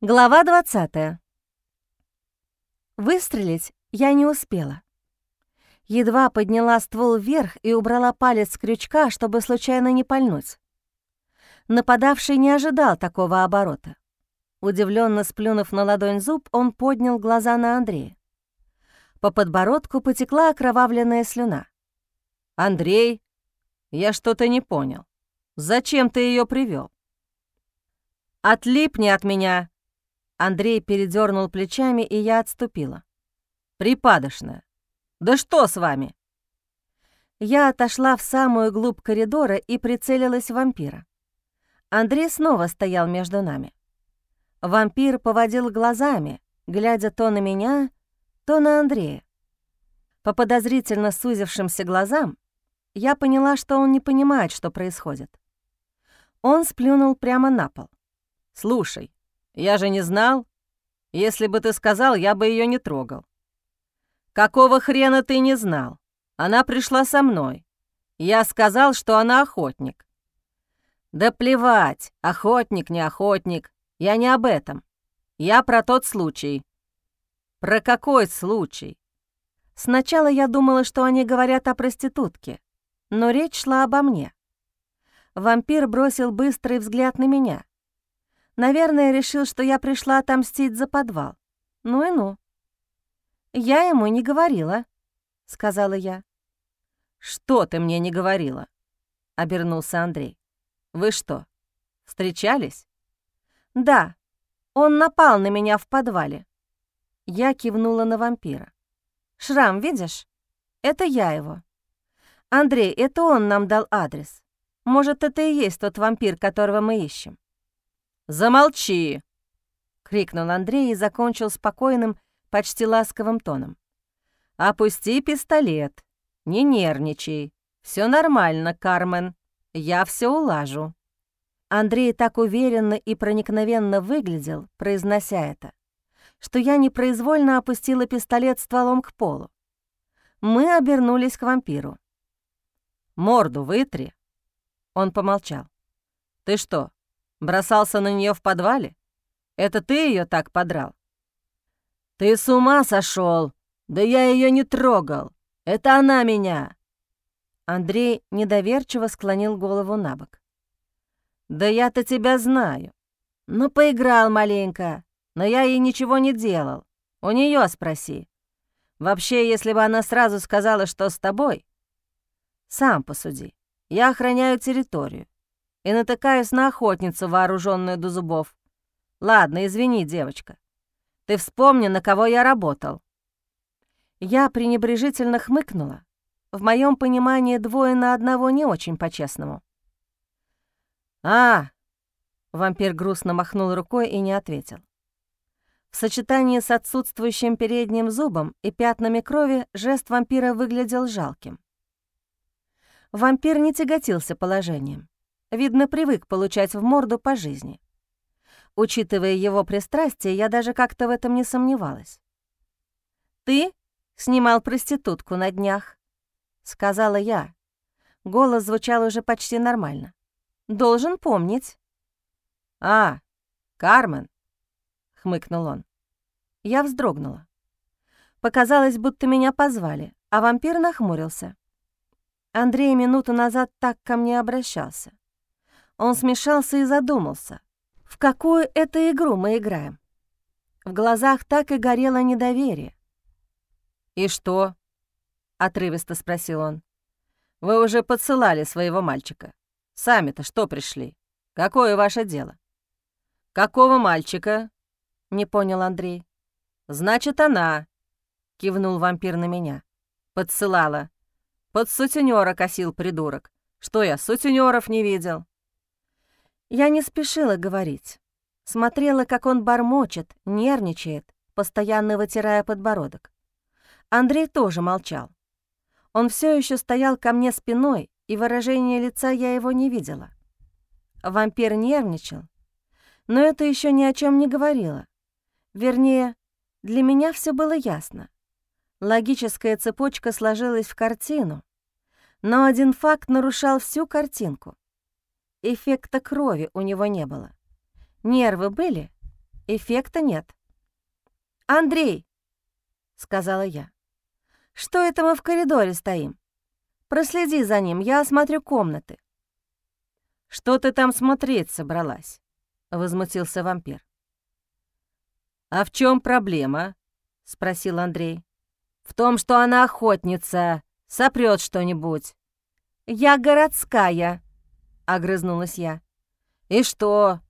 Глава 20. Выстрелить я не успела. Едва подняла ствол вверх и убрала палец с крючка, чтобы случайно не пальнуть. Нападавший не ожидал такого оборота. Удивленно сплюнув на ладонь зуб, он поднял глаза на Андрея. По подбородку потекла окровавленная слюна. «Андрей, я что-то не понял. Зачем ты ее привел? «Отлипни от меня!» Андрей передернул плечами, и я отступила. «Припадочная! Да что с вами?» Я отошла в самую глубь коридора и прицелилась в вампира. Андрей снова стоял между нами. Вампир поводил глазами, глядя то на меня, то на Андрея. По подозрительно сузившимся глазам я поняла, что он не понимает, что происходит. Он сплюнул прямо на пол. «Слушай, я же не знал. Если бы ты сказал, я бы ее не трогал. Какого хрена ты не знал? Она пришла со мной. Я сказал, что она охотник. Да плевать, охотник, не охотник. Я не об этом. Я про тот случай. Про какой случай? Сначала я думала, что они говорят о проститутке, но речь шла обо мне. Вампир бросил быстрый взгляд на меня. Наверное, решил, что я пришла отомстить за подвал. Ну и ну. «Я ему не говорила», — сказала я. «Что ты мне не говорила?» — обернулся Андрей. «Вы что, встречались?» «Да, он напал на меня в подвале». Я кивнула на вампира. «Шрам, видишь? Это я его. Андрей, это он нам дал адрес. Может, это и есть тот вампир, которого мы ищем». «Замолчи!» — крикнул Андрей и закончил спокойным, почти ласковым тоном. «Опусти пистолет. Не нервничай. Все нормально, Кармен. Я все улажу». Андрей так уверенно и проникновенно выглядел, произнося это, что я непроизвольно опустила пистолет стволом к полу. Мы обернулись к вампиру. «Морду вытри!» Он помолчал. «Ты что, Бросался на нее в подвале? Это ты ее так подрал? Ты с ума сошел? Да я ее не трогал. Это она меня. Андрей недоверчиво склонил голову на бок. Да я-то тебя знаю. Ну, поиграл маленько, но я ей ничего не делал. У нее спроси. Вообще, если бы она сразу сказала, что с тобой, сам посуди. Я охраняю территорию и натыкаюсь на охотницу, вооруженную до зубов. Ладно, извини, девочка. Ты вспомни, на кого я работал. Я пренебрежительно хмыкнула. В моем понимании двое на одного не очень по-честному. «А!» — вампир грустно махнул рукой и не ответил. В сочетании с отсутствующим передним зубом и пятнами крови жест вампира выглядел жалким. Вампир не тяготился положением. Видно, привык получать в морду по жизни. Учитывая его пристрастие, я даже как-то в этом не сомневалась. «Ты снимал проститутку на днях», — сказала я. Голос звучал уже почти нормально. «Должен помнить». «А, Кармен», — хмыкнул он. Я вздрогнула. Показалось, будто меня позвали, а вампир нахмурился. Андрей минуту назад так ко мне обращался. Он смешался и задумался, в какую это игру мы играем. В глазах так и горело недоверие. «И что?» — отрывисто спросил он. «Вы уже подсылали своего мальчика. Сами-то что пришли? Какое ваше дело?» «Какого мальчика?» — не понял Андрей. «Значит, она», — кивнул вампир на меня. «Подсылала. Под сутенёра косил придурок. Что я, сутенёров не видел?» Я не спешила говорить. Смотрела, как он бормочет, нервничает, постоянно вытирая подбородок. Андрей тоже молчал. Он все еще стоял ко мне спиной, и выражение лица я его не видела. Вампир нервничал, но это еще ни о чем не говорило. Вернее, для меня все было ясно. Логическая цепочка сложилась в картину, но один факт нарушал всю картинку. Эффекта крови у него не было. Нервы были, Эффекта нет. «Андрей!» — сказала я. «Что это мы в коридоре стоим? Проследи за ним, я осмотрю комнаты». «Что ты там смотреть собралась?» — возмутился вампир. «А в чем проблема?» — спросил Андрей. «В том, что она охотница, сопрет что-нибудь». «Я городская», — огрызнулась я. «И что?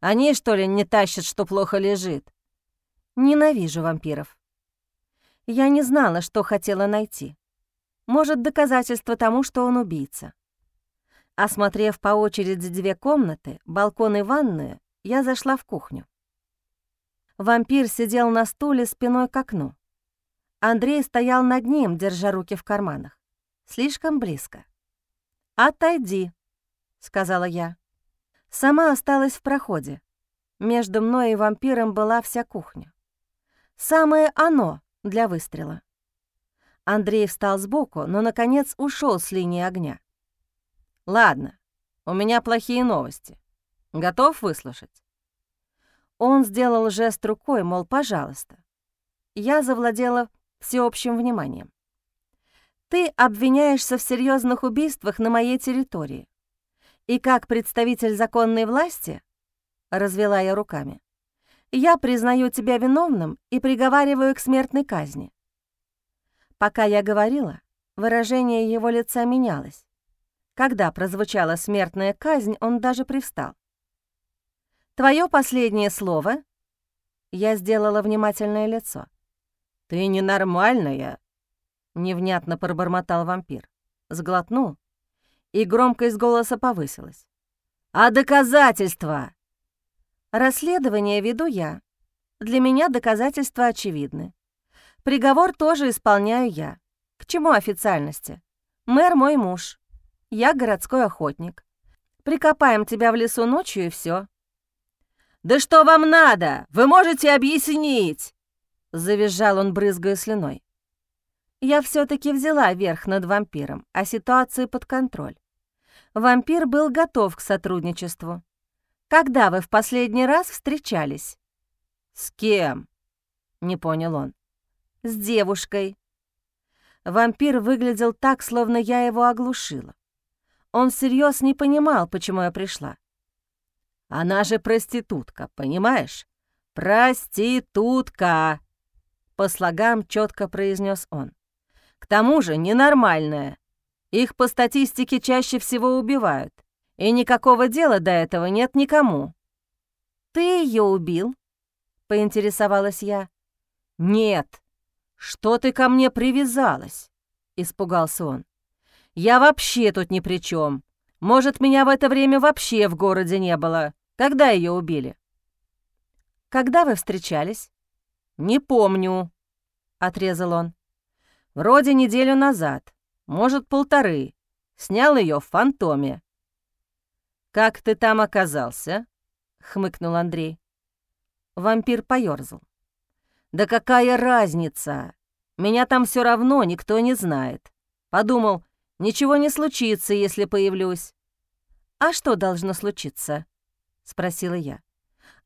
Они, что ли, не тащат, что плохо лежит?» Ненавижу вампиров. Я не знала, что хотела найти. Может, доказательство тому, что он убийца. Осмотрев по очереди две комнаты, балкон и ванную, я зашла в кухню. Вампир сидел на стуле спиной к окну. Андрей стоял над ним, держа руки в карманах. Слишком близко. «Отойди», — сказала я. Сама осталась в проходе. Между мной и вампиром была вся кухня. Самое оно для выстрела. Андрей встал сбоку, но, наконец, ушел с линии огня. «Ладно, у меня плохие новости. Готов выслушать?» Он сделал жест рукой, мол, пожалуйста. Я завладела всеобщим вниманием. «Ты обвиняешься в серьезных убийствах на моей территории. И как представитель законной власти, — развела я руками, я признаю тебя виновным и приговариваю к смертной казни. Пока я говорила, выражение его лица менялось. Когда прозвучала смертная казнь, он даже привстал. «Твое последнее слово?» Я сделала внимательное лицо. «Ты ненормальная!» — невнятно пробормотал вампир. Сглотнул, и громкость голоса повысилась. «А доказательства?» Расследование веду я. Для меня доказательства очевидны. Приговор тоже исполняю я. К чему официальности? Мэр мой муж. Я городской охотник. Прикопаем тебя в лесу ночью и все. «Да что вам надо? Вы можете объяснить?» Завизжал он, брызгая слюной. Я все таки взяла верх над вампиром, а ситуацию под контроль. Вампир был готов к сотрудничеству. Когда вы в последний раз встречались?» «С кем?» — не понял он. «С девушкой». Вампир выглядел так, словно я его оглушила. Он всерьез не понимал, почему я пришла. «Она же проститутка, понимаешь? Проститутка!» По слогам четко произнес он. «К тому же ненормальная. Их по статистике чаще всего убивают. И никакого дела до этого нет никому. «Ты ее убил?» — поинтересовалась я. «Нет. Что ты ко мне привязалась?» — испугался он. «Я вообще тут ни при чем. Может, меня в это время вообще в городе не было. Когда ее убили?» «Когда вы встречались?» «Не помню», — отрезал он. «Вроде неделю назад, может, полторы. Снял ее в фантоме. «Как ты там оказался?» — хмыкнул Андрей. Вампир поёрзал. «Да какая разница? Меня там все равно никто не знает. Подумал, ничего не случится, если появлюсь». «А что должно случиться?» — спросила я.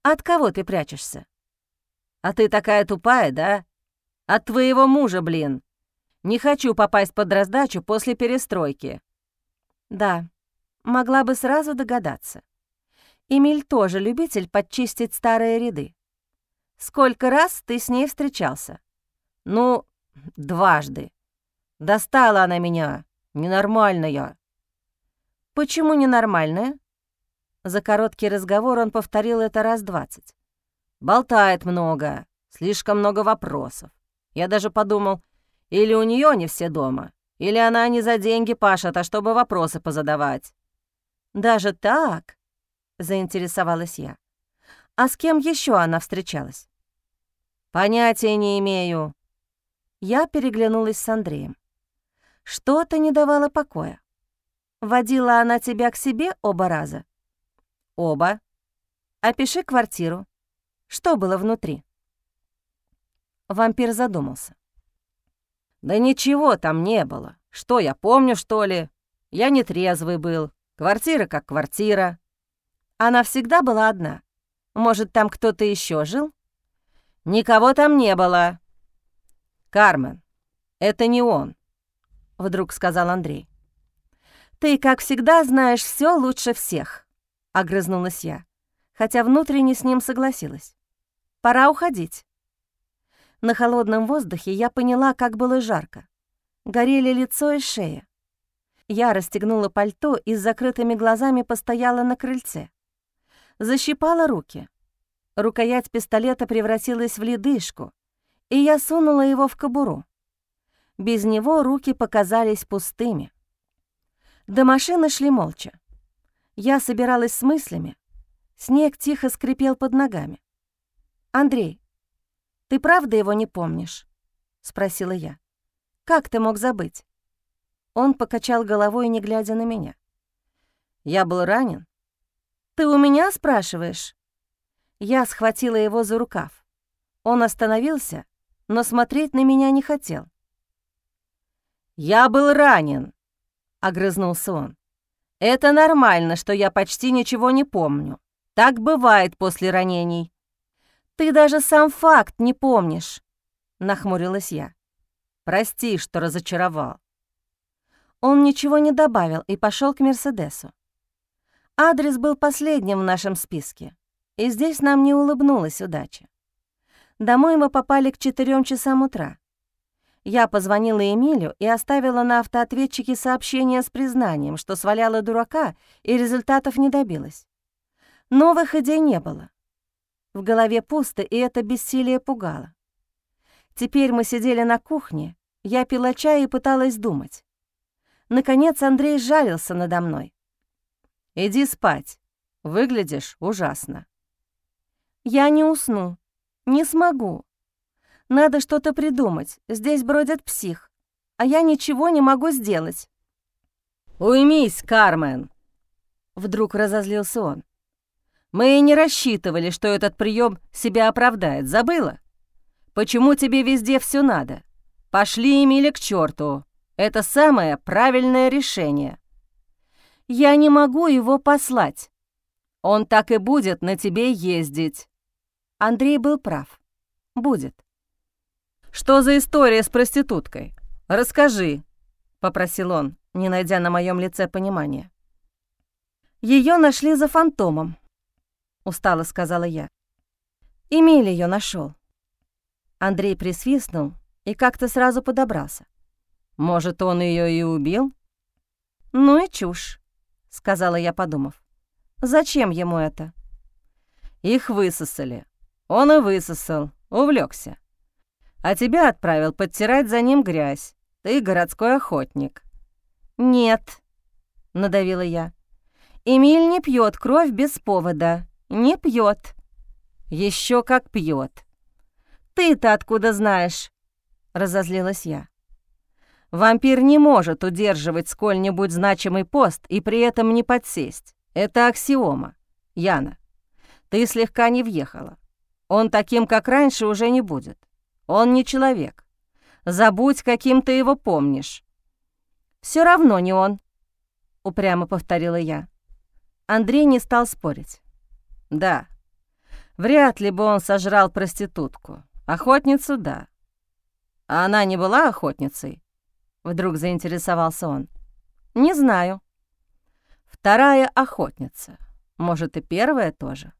«От кого ты прячешься?» «А ты такая тупая, да? От твоего мужа, блин. Не хочу попасть под раздачу после перестройки». «Да, Могла бы сразу догадаться. Эмиль тоже любитель подчистить старые ряды. Сколько раз ты с ней встречался? Ну, дважды. Достала она меня, ненормальная. Почему ненормальная? За короткий разговор он повторил это раз двадцать. Болтает много, слишком много вопросов. Я даже подумал, или у нее не все дома, или она не за деньги пашет, а чтобы вопросы позадавать. «Даже так?» — заинтересовалась я. «А с кем еще она встречалась?» «Понятия не имею». Я переглянулась с Андреем. Что-то не давало покоя. Водила она тебя к себе оба раза? Оба. Опиши квартиру. Что было внутри? Вампир задумался. Да ничего там не было. Что я помню, что ли? Я не трезвый был. Квартира как квартира. Она всегда была одна. Может, там кто-то еще жил?» «Никого там не было». «Кармен, это не он», — вдруг сказал Андрей. «Ты, как всегда, знаешь все лучше всех», — огрызнулась я, хотя внутренне с ним согласилась. «Пора уходить». На холодном воздухе я поняла, как было жарко. Горели лицо и шея. Я расстегнула пальто и с закрытыми глазами постояла на крыльце. Защипала руки. Рукоять пистолета превратилась в ледышку, и я сунула его в кобуру. Без него руки показались пустыми. До машины шли молча. Я собиралась с мыслями. Снег тихо скрипел под ногами. «Андрей, ты правда его не помнишь?» — спросила я. «Как ты мог забыть?» Он покачал головой, не глядя на меня. «Я был ранен». «Ты у меня спрашиваешь?» Я схватила его за рукав. Он остановился, но смотреть на меня не хотел. «Я был ранен», — огрызнулся он. «Это нормально, что я почти ничего не помню. Так бывает после ранений». «Ты даже сам факт не помнишь», — нахмурилась я. «Прости, что разочаровал». Он ничего не добавил и пошел к Мерседесу. Адрес был последним в нашем списке, и здесь нам не улыбнулась удача. Домой мы попали к четырем часам утра. Я позвонила Эмилю и оставила на автоответчике сообщение с признанием, что сваляла дурака и результатов не добилась. Новых идей не было. В голове пусто, и это бессилие пугало. Теперь мы сидели на кухне, я пила чай и пыталась думать. Наконец Андрей жалился надо мной. «Иди спать. Выглядишь ужасно». «Я не усну. Не смогу. Надо что-то придумать. Здесь бродит псих, а я ничего не могу сделать». «Уймись, Кармен!» Вдруг разозлился он. «Мы и не рассчитывали, что этот прием себя оправдает. Забыла? Почему тебе везде все надо? Пошли, Эмили, к черту. Это самое правильное решение. Я не могу его послать. Он так и будет на тебе ездить. Андрей был прав. Будет. Что за история с проституткой? Расскажи, попросил он, не найдя на моем лице понимания. Ее нашли за фантомом, устало сказала я. Эмиль ее нашел. Андрей присвистнул и как-то сразу подобрался. Может, он ее и убил? Ну и чушь, сказала я, подумав. Зачем ему это? Их высосали. Он и высосал, увлекся. А тебя отправил подтирать за ним грязь. Ты городской охотник. Нет, надавила я. Эмиль не пьет кровь без повода. Не пьет. Еще как пьет. Ты-то откуда знаешь? разозлилась я. Вампир не может удерживать сколь-нибудь значимый пост и при этом не подсесть. Это аксиома. Яна, ты слегка не въехала. Он таким, как раньше, уже не будет. Он не человек. Забудь, каким ты его помнишь. Все равно не он, упрямо повторила я. Андрей не стал спорить. Да. Вряд ли бы он сожрал проститутку. Охотницу — да. А она не была охотницей? Вдруг заинтересовался он. «Не знаю». «Вторая охотница. Может, и первая тоже?»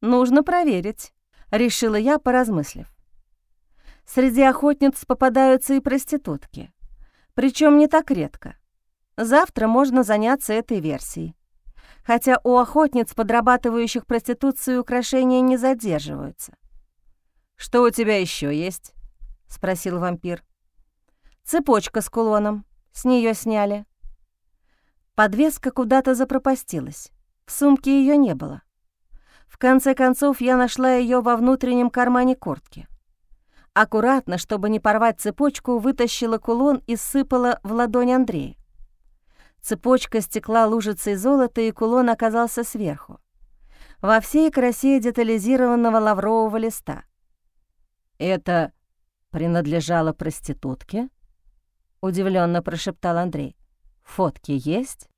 «Нужно проверить», — решила я, поразмыслив. Среди охотниц попадаются и проститутки. Причем не так редко. Завтра можно заняться этой версией. Хотя у охотниц, подрабатывающих проституцию, украшения не задерживаются. «Что у тебя еще есть?» — спросил вампир. Цепочка с кулоном. С нее сняли. Подвеска куда-то запропастилась. В сумке ее не было. В конце концов, я нашла ее во внутреннем кармане куртки. Аккуратно, чтобы не порвать цепочку, вытащила кулон и сыпала в ладонь Андрея. Цепочка стекла лужицей золота, и кулон оказался сверху. Во всей красе детализированного лаврового листа. «Это принадлежало проститутке?» удивленно прошептал Андрей. Фотки есть?